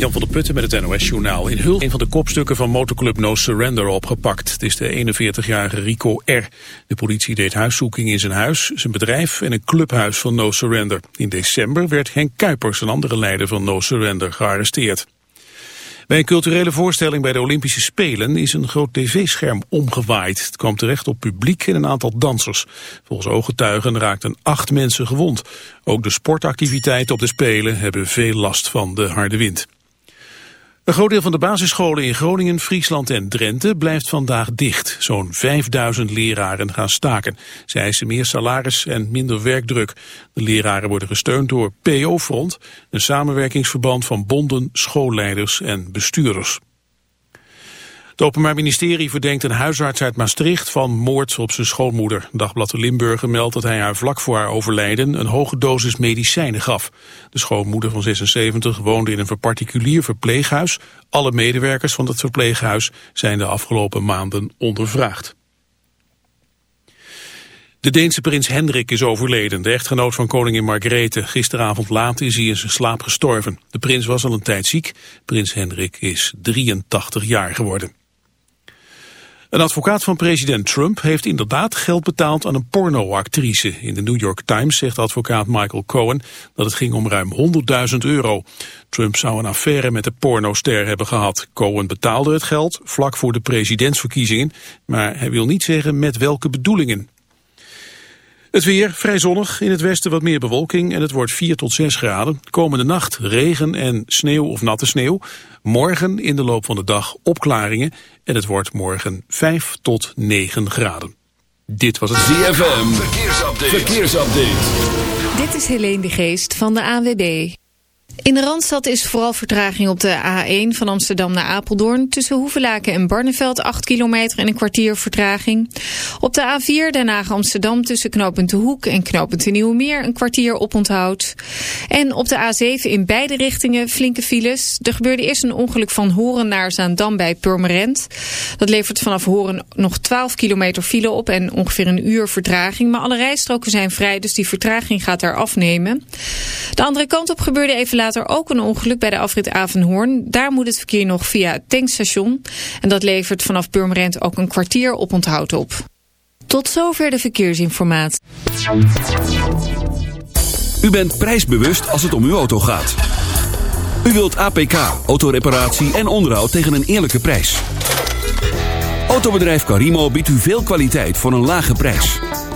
Jan van der Putten met het NOS-journaal. In Hul een van de kopstukken van motorclub No Surrender opgepakt. Het is de 41-jarige Rico R. De politie deed huiszoeking in zijn huis, zijn bedrijf en een clubhuis van No Surrender. In december werd Henk Kuipers, een andere leider van No Surrender, gearresteerd. Bij een culturele voorstelling bij de Olympische Spelen is een groot tv-scherm omgewaaid. Het kwam terecht op publiek en een aantal dansers. Volgens ooggetuigen raakten acht mensen gewond. Ook de sportactiviteiten op de Spelen hebben veel last van de harde wind. Een groot deel van de basisscholen in Groningen, Friesland en Drenthe blijft vandaag dicht. Zo'n 5000 leraren gaan staken. Zij eisen meer salaris en minder werkdruk. De leraren worden gesteund door PO-front, een samenwerkingsverband van bonden, schoolleiders en bestuurders. Het Openbaar Ministerie verdenkt een huisarts uit Maastricht van moord op zijn schoonmoeder. Dagblad Limburger meldt dat hij haar vlak voor haar overlijden een hoge dosis medicijnen gaf. De schoonmoeder van 76 woonde in een particulier verpleeghuis. Alle medewerkers van het verpleeghuis zijn de afgelopen maanden ondervraagd. De Deense prins Hendrik is overleden, de echtgenoot van koningin Margrethe. Gisteravond laat is hij in zijn slaap gestorven. De prins was al een tijd ziek. Prins Hendrik is 83 jaar geworden. Een advocaat van president Trump heeft inderdaad geld betaald aan een pornoactrice. In de New York Times zegt advocaat Michael Cohen dat het ging om ruim 100.000 euro. Trump zou een affaire met de pornoster hebben gehad. Cohen betaalde het geld vlak voor de presidentsverkiezingen, maar hij wil niet zeggen met welke bedoelingen. Het weer vrij zonnig, in het westen wat meer bewolking en het wordt 4 tot 6 graden. Komende nacht regen en sneeuw of natte sneeuw. Morgen in de loop van de dag opklaringen en het wordt morgen 5 tot 9 graden. Dit was het ZFM, verkeersupdate. verkeersupdate. Dit is Helene de Geest van de AWB. In de Randstad is vooral vertraging op de A1 van Amsterdam naar Apeldoorn. Tussen Hoevelaken en Barneveld 8 kilometer en een kwartier vertraging. Op de A4 Den Haag Amsterdam tussen knooppunt De Hoek en knooppunt De Nieuwemeer een kwartier oponthoud. En op de A7 in beide richtingen flinke files. Er gebeurde eerst een ongeluk van Horen naar Zaandam bij Purmerend. Dat levert vanaf Horen nog 12 kilometer file op en ongeveer een uur vertraging. Maar alle rijstroken zijn vrij, dus die vertraging gaat daar afnemen. De andere kant op gebeurde even later later ook een ongeluk bij de afrit Avenhoorn. Daar moet het verkeer nog via het tankstation. En dat levert vanaf Purmerend ook een kwartier op onthoud op. Tot zover de verkeersinformatie. U bent prijsbewust als het om uw auto gaat. U wilt APK, autoreparatie en onderhoud tegen een eerlijke prijs. Autobedrijf Carimo biedt u veel kwaliteit voor een lage prijs.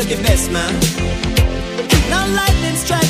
look your best, man. Now lightning strikes.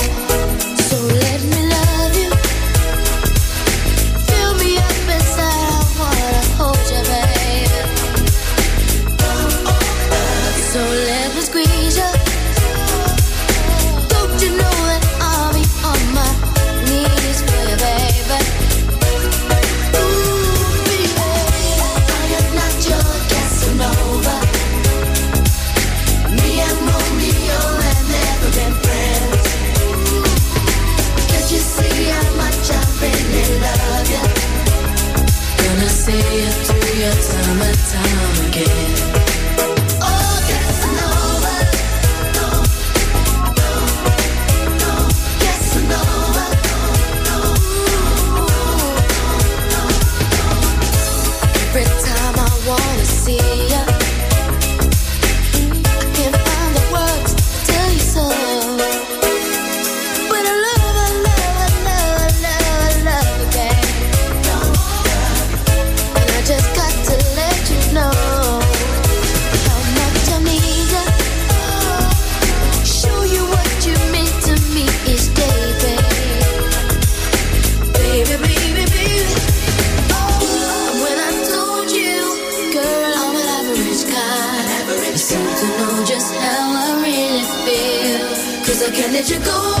Cause I can't let you go.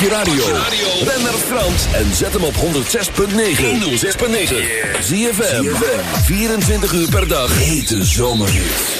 je radio. Ben naar en zet hem op 106.9. 106.9. Zie je 24 uur per dag. Hete zomer.